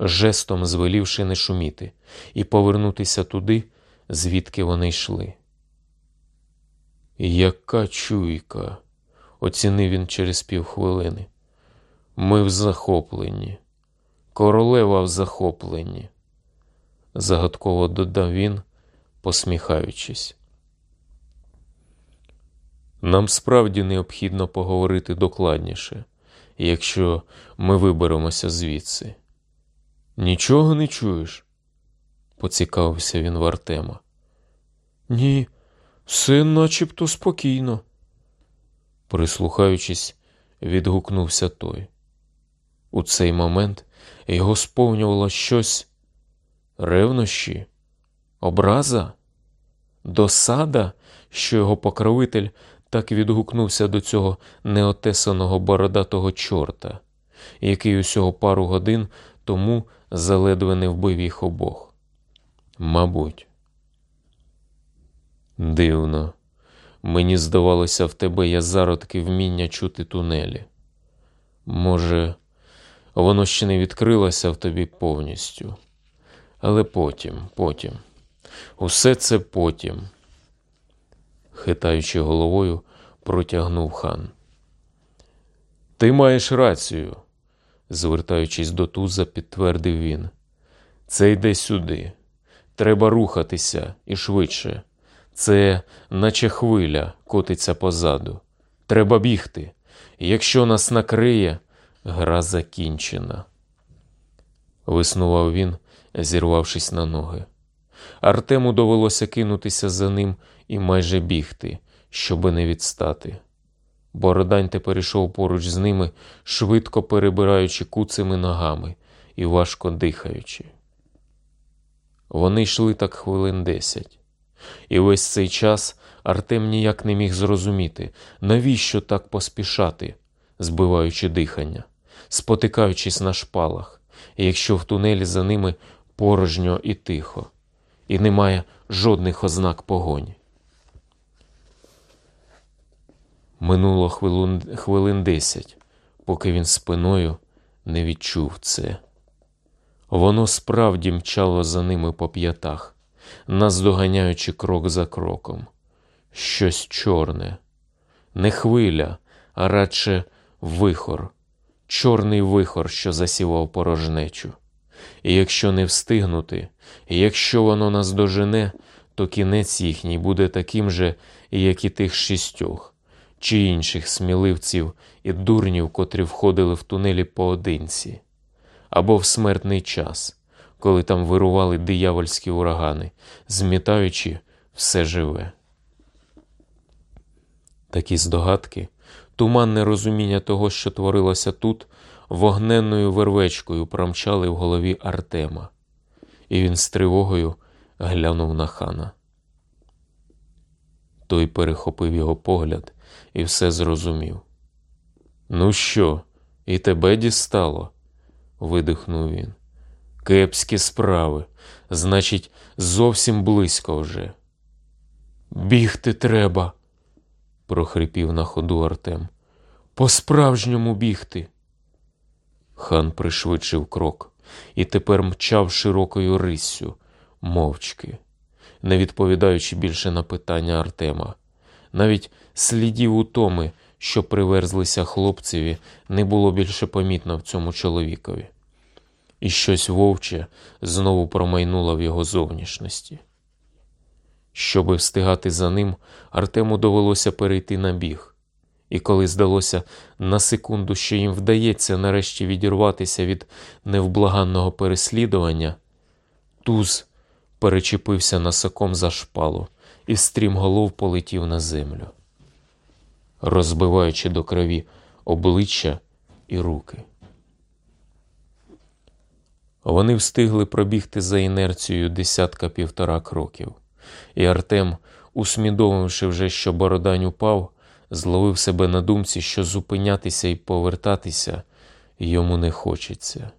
жестом звелівши не шуміти і повернутися туди, звідки вони йшли. Яка чуйка, оцінив він через півхвилини. Ми в захопленні, королева в захопленні, загадково додав він, посміхаючись. Нам справді необхідно поговорити докладніше, якщо ми виберемося звідси. Нічого не чуєш? поцікавився він в Артема. Ні, все начебто спокійно. Прислухаючись, відгукнувся той. У цей момент його сповнювало щось ревнощі, образа, досада, що його покровитель так відгукнувся до цього неотесаного бородатого чорта, який усього пару годин тому заледве не вбив їх обох. Мабуть, дивно. Мені здавалося, в тебе є зародки вміння чути тунелі. Може, воно ще не відкрилося в тобі повністю. Але потім, потім, усе це потім, хитаючи головою, протягнув хан. Ти маєш рацію, звертаючись до туза, підтвердив він. Це йде сюди. Треба рухатися і швидше. Це, наче хвиля, котиться позаду. Треба бігти. Якщо нас накриє, гра закінчена. Виснував він, зірвавшись на ноги. Артему довелося кинутися за ним і майже бігти, щоби не відстати. Бородань тепер ішов поруч з ними, швидко перебираючи куцими ногами і важко дихаючи. Вони йшли так хвилин десять. І весь цей час Артем ніяк не міг зрозуміти, навіщо так поспішати, збиваючи дихання, спотикаючись на шпалах, якщо в тунелі за ними порожньо і тихо, і немає жодних ознак погоні. Минуло хвилин, хвилин десять, поки він спиною не відчув це. Воно справді мчало за ними по п'ятах, наздоганяючи крок за кроком. Щось чорне, не хвиля, а радше вихор, чорний вихор, що засівав порожнечу. І якщо не встигнути, і якщо воно нас дожене, то кінець їхній буде таким же, як і тих шістьох, чи інших сміливців і дурнів, котрі входили в тунелі поодинці, або в смертний час, коли там вирували диявольські урагани, змітаючи все живе. Такі здогадки, туманне розуміння того, що творилося тут, вогненною вервечкою промчали в голові Артема, і він з тривогою глянув на хана. Той перехопив його погляд і все зрозумів. Ну що, і тебе дістало? видихнув він. Кепські справи, значить, зовсім близько вже. Бігти треба, прохрипів на ходу Артем. По-справжньому бігти. Хан пришвидшив крок і тепер мчав широкою риссю, мовчки, не відповідаючи більше на питання Артема. Навіть слідів утоми, що приверзлися хлопцеві, не було більше помітно в цьому чоловікові. І щось вовче знову промайнуло в його зовнішності. Щоби встигати за ним, Артему довелося перейти на біг. І коли здалося на секунду, що їм вдається нарешті відірватися від невблаганного переслідування, туз перечепився носоком за шпалу і стрімголов полетів на землю, розбиваючи до крові обличчя і руки. Вони встигли пробігти за інерцією десятка півтора кроків, і Артем, усмідомивши вже, що Бородань упав, зловив себе на думці, що зупинятися і повертатися йому не хочеться,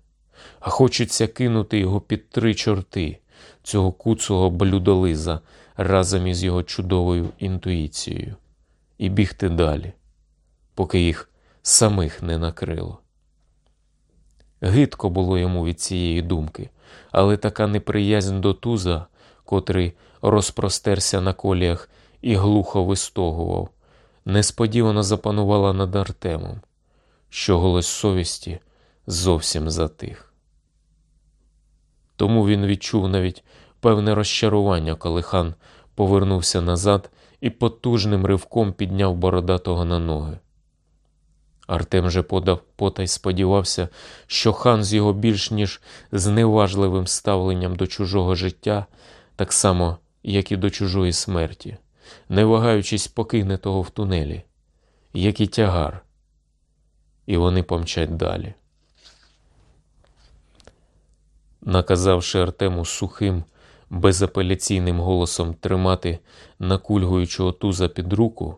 а хочеться кинути його під три чорти, цього куцого блюдолиза разом із його чудовою інтуїцією, і бігти далі, поки їх самих не накрило. Гидко було йому від цієї думки, але така неприязнь до туза, котрий розпростерся на коліях і глухо вистогував, несподівано запанувала над Артемом, що голос совісті зовсім затих. Тому він відчув навіть певне розчарування, коли хан повернувся назад і потужним ривком підняв бородатого на ноги. Артем же подав потай сподівався, що хан з його більш ніж зневажливим ставленням до чужого життя, так само, як і до чужої смерті, не вагаючись, покине того в тунелі, як і тягар, і вони помчать далі. Наказавши Артему сухим, безапеляційним голосом тримати накульгуючого туза під руку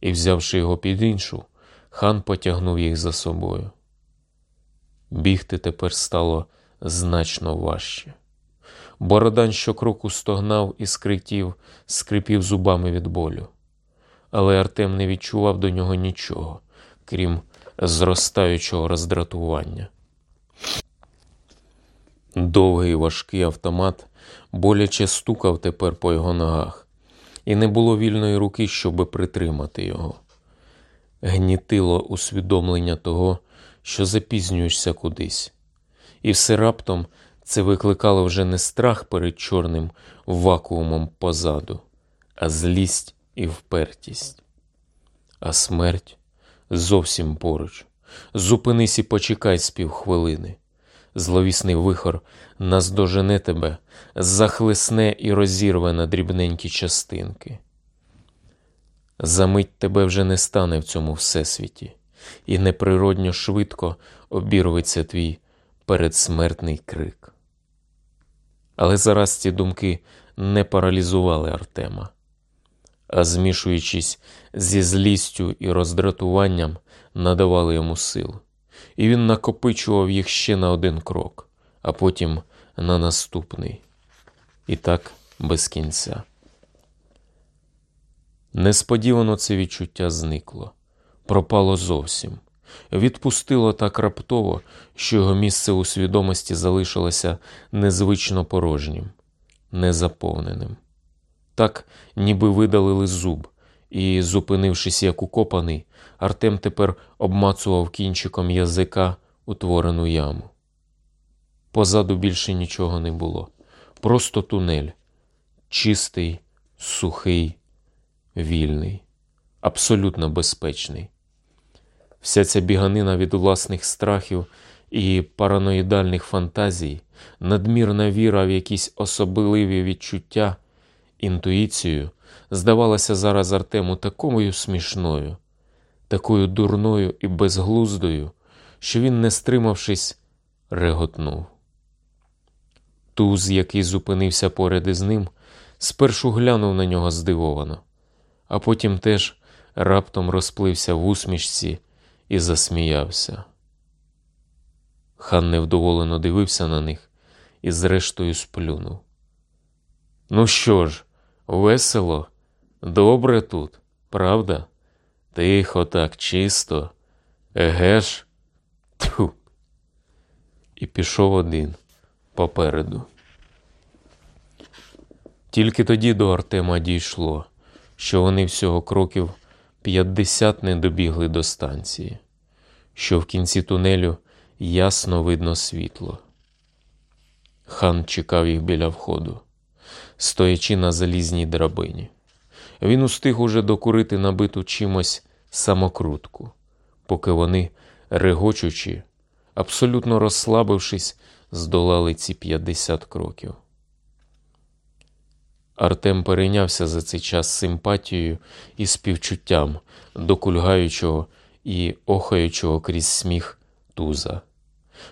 і, взявши його під іншу, хан потягнув їх за собою. Бігти тепер стало значно важче. Бородань щокроку стогнав і скритів, скрипів зубами від болю. Але Артем не відчував до нього нічого, крім зростаючого роздратування. Довгий важкий автомат боляче стукав тепер по його ногах, і не було вільної руки, щоби притримати його. Гнітило усвідомлення того, що запізнюєшся кудись, і все раптом це викликало вже не страх перед чорним вакуумом позаду, а злість і впертість. А смерть зовсім поруч. Зупинись і почекай з півхвилини. Зловісний вихор наздожене тебе, захлесне і розірве на дрібненькі частинки. Замить тебе вже не стане в цьому всесвіті, і неприродньо швидко обірветься твій передсмертний крик. Але зараз ці думки не паралізували Артема, а змішуючись зі злістю і роздратуванням, надавали йому сил, і він накопичував їх ще на один крок, а потім на наступний. І так без кінця. Несподівано це відчуття зникло, пропало зовсім, відпустило так раптово, що його місце у свідомості залишилося незвично порожнім, незаповненим. Так, ніби видалили зуб, і, зупинившись як укопаний, Артем тепер обмацував кінчиком язика утворену яму. Позаду більше нічого не було. Просто тунель. Чистий, сухий, вільний, абсолютно безпечний. Вся ця біганина від власних страхів і параноїдальних фантазій, надмірна віра в якісь особливі відчуття, інтуїцію, здавалася зараз Артему такою смішною, такою дурною і безглуздою, що він, не стримавшись, реготнув. Туз, який зупинився поряд із ним, спершу глянув на нього здивовано, а потім теж раптом розплився в усмішці і засміявся. Хан невдоволено дивився на них і зрештою сплюнув. Ну що ж, весело, добре тут, правда? Тихо, так чисто, еге ж? Тьфу. І пішов один попереду. Тільки тоді до Артема дійшло, що вони всього кроків 50 не добігли до станції, що в кінці тунелю ясно видно світло. Хан чекав їх біля входу, стоячи на залізній драбині. Він устиг уже докурити набиту чимось самокрутку, поки вони, регочучи, абсолютно розслабившись, здолали ці 50 кроків. Артем перейнявся за цей час симпатією і співчуттям до кульгаючого і охаючого крізь сміх туза.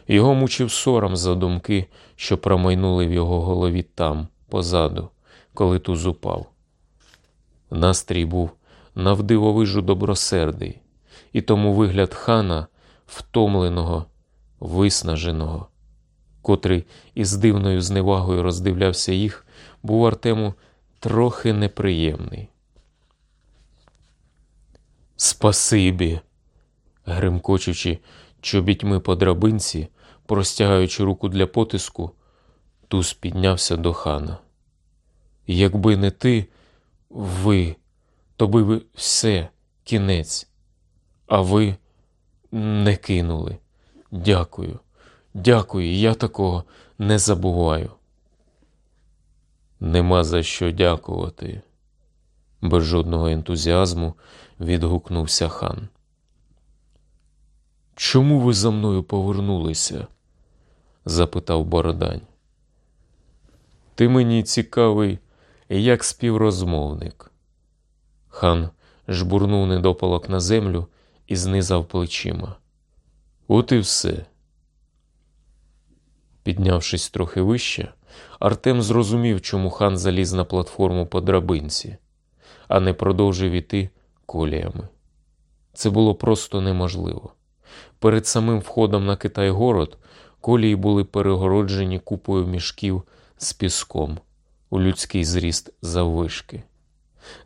Його мучив сором за думки, що промайнули в його голові там, позаду, коли туз упав. Настрій був навдивовижу добросердий, і тому вигляд хана, втомленого, виснаженого, котрий із дивною зневагою роздивлявся їх, був Артему трохи неприємний. Спасибі, гримкочучи чобітьми по драбинці, простягаючи руку для потиску, туз піднявся до хана. Якби не ти, ви, то би все, кінець, а ви не кинули. Дякую, дякую, я такого не забуваю. Нема за що дякувати, без жодного ентузіазму відгукнувся хан. Чому ви за мною повернулися? запитав Бородань. Ти мені цікавий, як співрозмовник. Хан жбурнув недопалок на землю і знизав плечима. От і все. Піднявшись трохи вище, Артем зрозумів, чому хан заліз на платформу по драбинці, а не продовжив іти коліями. Це було просто неможливо. Перед самим входом на Китай-город колії були перегороджені купою мішків з піском у людський зріст заввишки.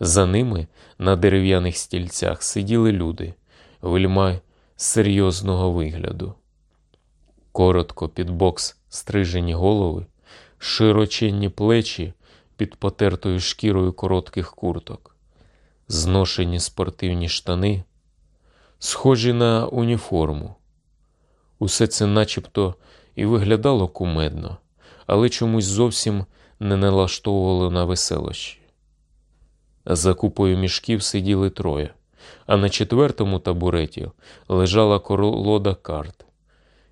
За ними на дерев'яних стільцях сиділи люди, вельма серйозного вигляду. Коротко під бокс стрижені голови, широченні плечі під потертою шкірою коротких курток, зношені спортивні штани, схожі на уніформу. Усе це начебто і виглядало кумедно, але чомусь зовсім не налаштовувало на веселощі. За купою мішків сиділи троє, а на четвертому табуреті лежала колода карт,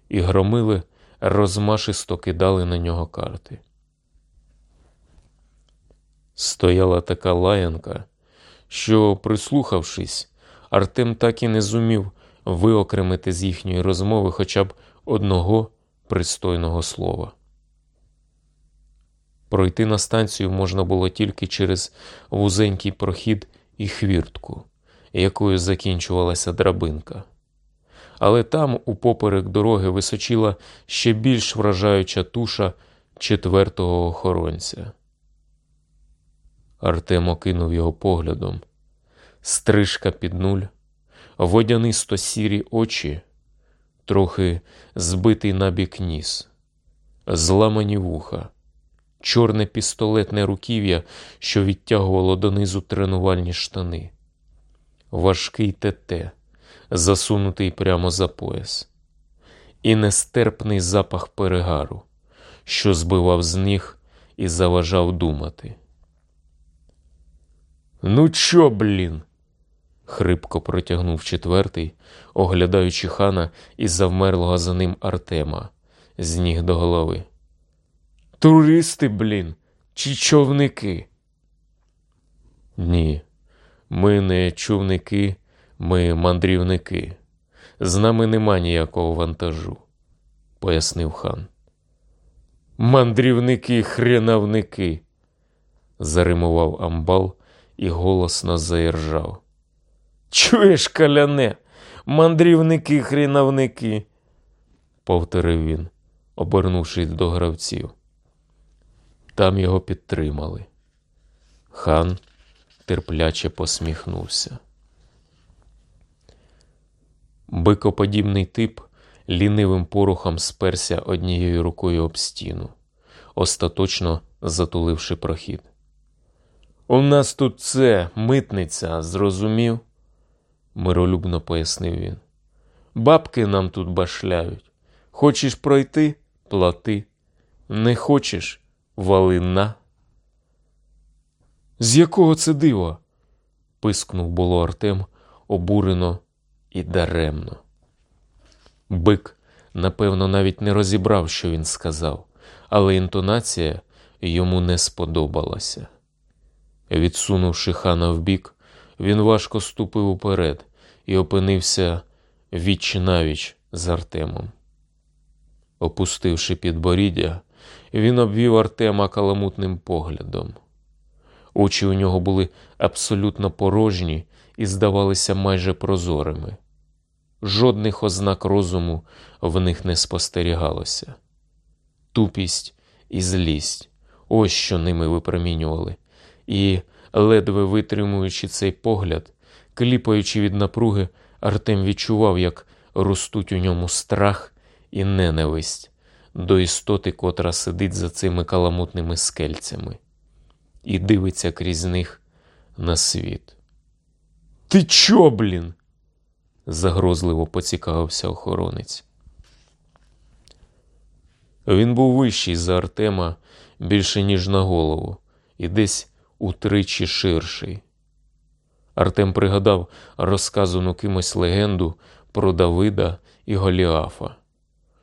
і громили розмашисто кидали на нього карти. Стояла така лаянка, що, прислухавшись, Артем так і не зумів виокремити з їхньої розмови хоча б одного пристойного слова. Пройти на станцію можна було тільки через вузенький прохід і хвіртку, якою закінчувалася драбинка. Але там, упоперек дороги, височила ще більш вражаюча туша четвертого охоронця. Артем окинув його поглядом. Стрижка під нуль, водянисто сірі очі, трохи збитий набік ніс, зламані вуха, чорне пістолетне руків'я, що відтягувало донизу тренувальні штани, важкий ТТ, засунутий прямо за пояс, і нестерпний запах перегару, що збивав з ніг і заважав думати. Ну чо, блін? хрипко протягнув четвертий, оглядаючи хана і завмерлого за ним Артема з ніг до голови. Туристи, блін, чи човники? Ні, ми не човники, ми мандрівники. З нами нема ніякого вантажу, пояснив хан. Мандрівники, хренавники, заримував амбал і голосно заіржав. Чуєш, каляне, мандрівники, хрінавники, повторив він, обернувшись до гравців. Там його підтримали. Хан терпляче посміхнувся. Бикоподібний тип лінивим порухом сперся однією рукою об стіну, остаточно затуливши прохід. У нас тут це митниця, зрозумів? миролюбно пояснив він. Бабки нам тут башляють. Хочеш пройти плати. Не хочеш вали на. З якого це дива? пискнув було Артем обурено і даремно. Бик, напевно, навіть не розібрав, що він сказав, але інтонація йому не сподобалася. Відсунувши хана вбік, він важко ступив уперед і опинився віч навіч з Артемом. Опустивши підборіддя, він обвів Артема каламутним поглядом. Очі у нього були абсолютно порожні і здавалися майже прозорими. Жодних ознак розуму в них не спостерігалося. Тупість і злість ось що ними випромінювали, і, ледве витримуючи цей погляд, кліпаючи від напруги, Артем відчував, як ростуть у ньому страх і ненависть до істоти, котра сидить за цими каламутними скельцями і дивиться крізь них на світ. Ти чо, блін? Загрозливо поцікавився охоронець. Він був вищий за Артема більше, ніж на голову, і десь утричі ширший. Артем пригадав розказану кимось легенду про Давида і Голіафа.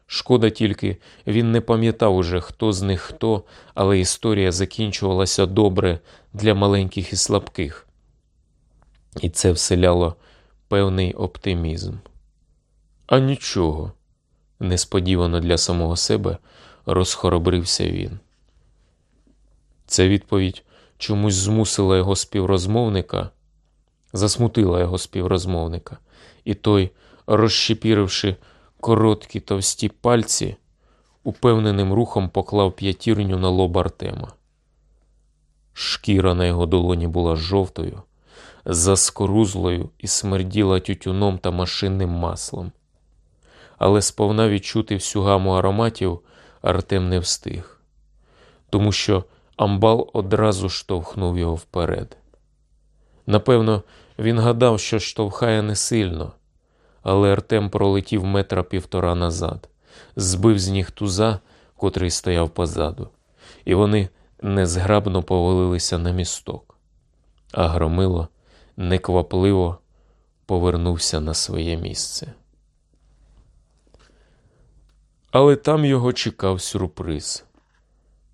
Шкода тільки, він не пам'ятав уже, хто з них хто, але історія закінчувалася добре для маленьких і слабких, і це вселяло певний оптимізм. А нічого, несподівано для самого себе розхоробрився він. Ця відповідь чомусь змусила його співрозмовника, засмутила його співрозмовника, і той, розщепіривши короткі товсті пальці, упевненим рухом поклав п'ятірню на лоб Артема. Шкіра на його долоні була жовтою, заскорузлою і смерділа тютюном та машинним маслом. Але сповна відчути всю гаму ароматів Артем не встиг, тому що амбал одразу штовхнув його вперед. Напевно, він гадав, що штовхає не сильно, але Артем пролетів метра півтора назад, збив з ніг туза, котрий стояв позаду, і вони незграбно повалилися на місток, а громило неквапливо повернувся на своє місце. Але там його чекав сюрприз.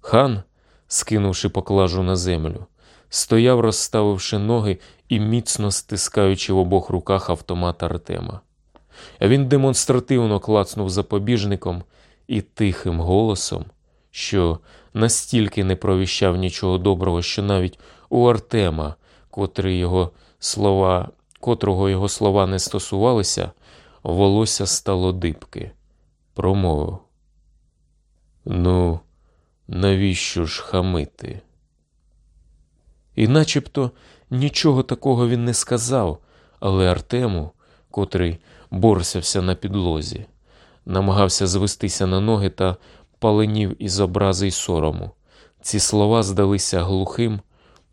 Хан, скинувши поклажу на землю, стояв, розставивши ноги і міцно стискаючи в обох руках автомат Артема. Він демонстративно клацнув запобіжником і тихим голосом, що настільки не провіщав нічого доброго, що навіть у Артема, котрий його слова, котрого його слова не стосувалися, волосся стало дибки, промовив. Ну, навіщо ж хамити? І начебто нічого такого він не сказав, але Артему котрий борсявся на підлозі, намагався звестися на ноги та паленів із образи й сорому. Ці слова здалися глухим,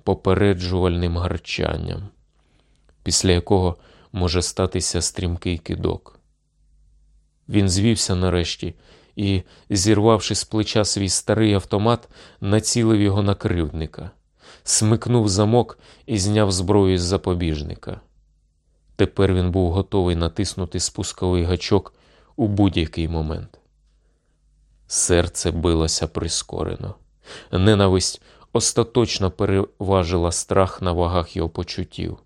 попереджувальним гарчанням, після якого може статися стрімкий кидок. Він звівся нарешті і, зірвавши з плеча свій старий автомат, націлив його на кривдника, смикнув замок і зняв зброю з запобіжника. Тепер він був готовий натиснути спусковий гачок у будь-який момент. Серце билося прискорено. Ненависть остаточно переважила страх на вагах його почуттів,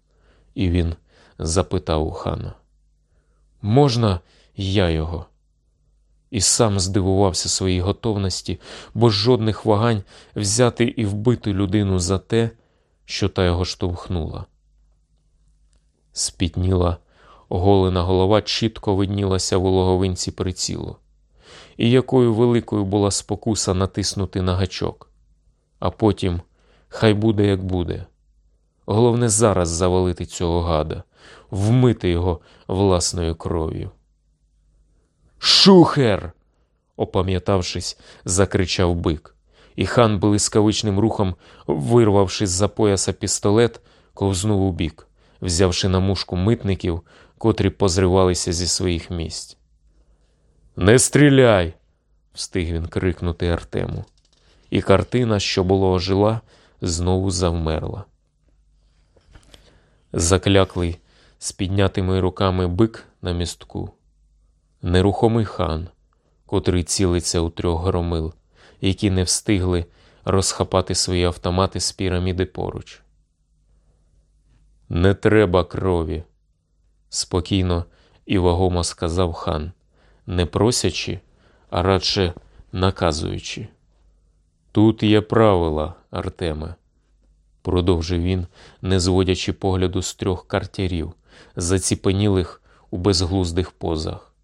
і він запитав у хана: Можна я його? І сам здивувався своїй готовності, бо жодних вагань взяти і вбити людину за те, що та його штовхнула. Спітніла, голена голова чітко виднілася в логовинці прицілу, і якою великою була спокуса натиснути на гачок, а потім хай буде, як буде. Головне зараз завалити цього гада, вмити його власною кров'ю. Шухер! опам'ятавшись, закричав бик, і хан блискавичним рухом, вирвавши з за пояса пістолет, ковзнув у бік, взявши на мушку митників, котрі позривалися зі своїх місць. Не стріляй! встиг він крикнути Артему, і картина, що було ожила, знову завмерла. Закляклий з піднятими руками бик на містку нерухомий хан, котрий цілиться у трьох громил, які не встигли розхапати свої автомати з піраміди поруч. Не треба крові, спокійно і вагомо сказав хан, не просячи, а радше наказуючи. Тут є правила, Артеме, продовжив він, не зводячи погляду з трьох картярів, заціпенілих у безглуздих позах.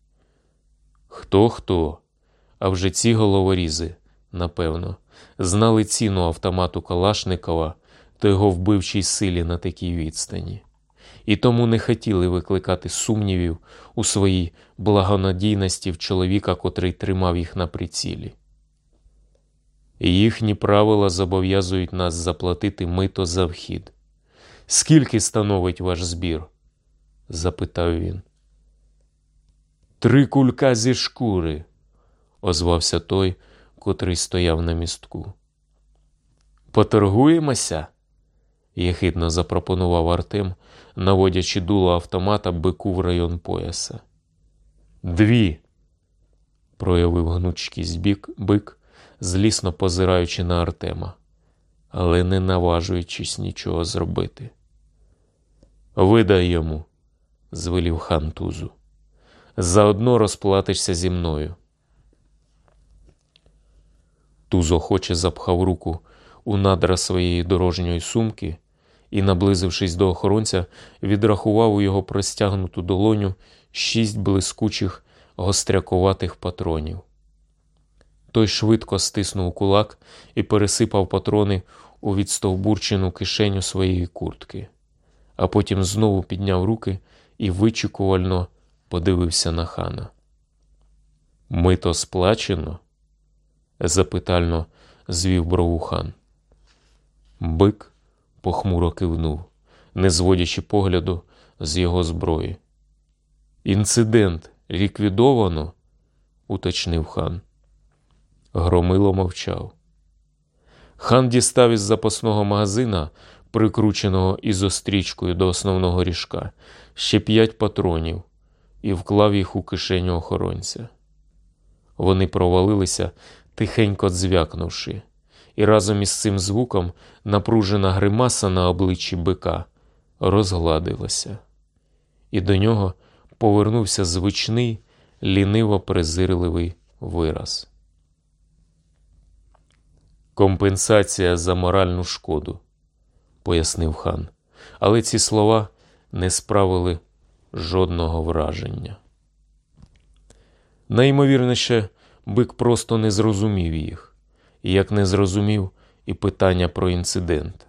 Хто хто? А вже ці головорізи, напевно, знали ціну автомату Калашникова та його вбивчій силі на такій відстані, і тому не хотіли викликати сумнівів у своїй благонадійності в чоловіка, котрий тримав їх на прицілі. Їхні правила зобов'язують нас заплатити мито за вхід. Скільки становить ваш збір? запитав він. Три кулька зі шкури, озвався той, котрий стояв на містку. Поторгуємося? єхидно запропонував Артем, наводячи дуло автомата бику в район пояса. Дві, проявив гнучкість бік бик, злісно позираючи на Артема, але не наважуючись нічого зробити. Видай йому, звелів хан Тузу заодно розплатишся зі мною. Туз охоче запхав руку у надра своєї дорожньої сумки і, наблизившись до охоронця, відрахував у його простягнуту долоню шість блискучих гострякуватих патронів. Той швидко стиснув кулак і пересипав патрони у відстовбурчену кишеню своєї куртки, а потім знову підняв руки і вичікувально подивився на хана. Мито сплачено? запитально звів брову хан. Бик похмуро кивнув, не зводячи погляду з його зброї. Інцидент ліквідовано, уточнив хан. Громило мовчав. Хан дістав із запасного магазина, прикрученого ізострічкою до основного ріжка, ще п'ять патронів і вклав їх у кишеню охоронця. Вони провалилися, тихенько дзвякнувши, і разом із цим звуком напружена гримаса на обличчі бика розгладилася, і до нього повернувся звичний, ліниво презирливий вираз. Компенсація за моральну шкоду, пояснив хан, але ці слова не справили жодного враження. Найімовірніше, бик просто не зрозумів їх, як не зрозумів і питання про інцидент.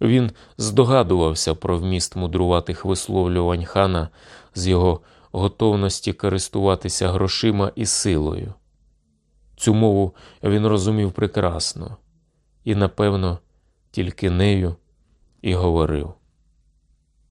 Він здогадувався про вміст мудруватих висловлювань хана з його готовності користуватися грошима і силою. Цю мову він розумів прекрасно і, напевно, тільки нею і говорив.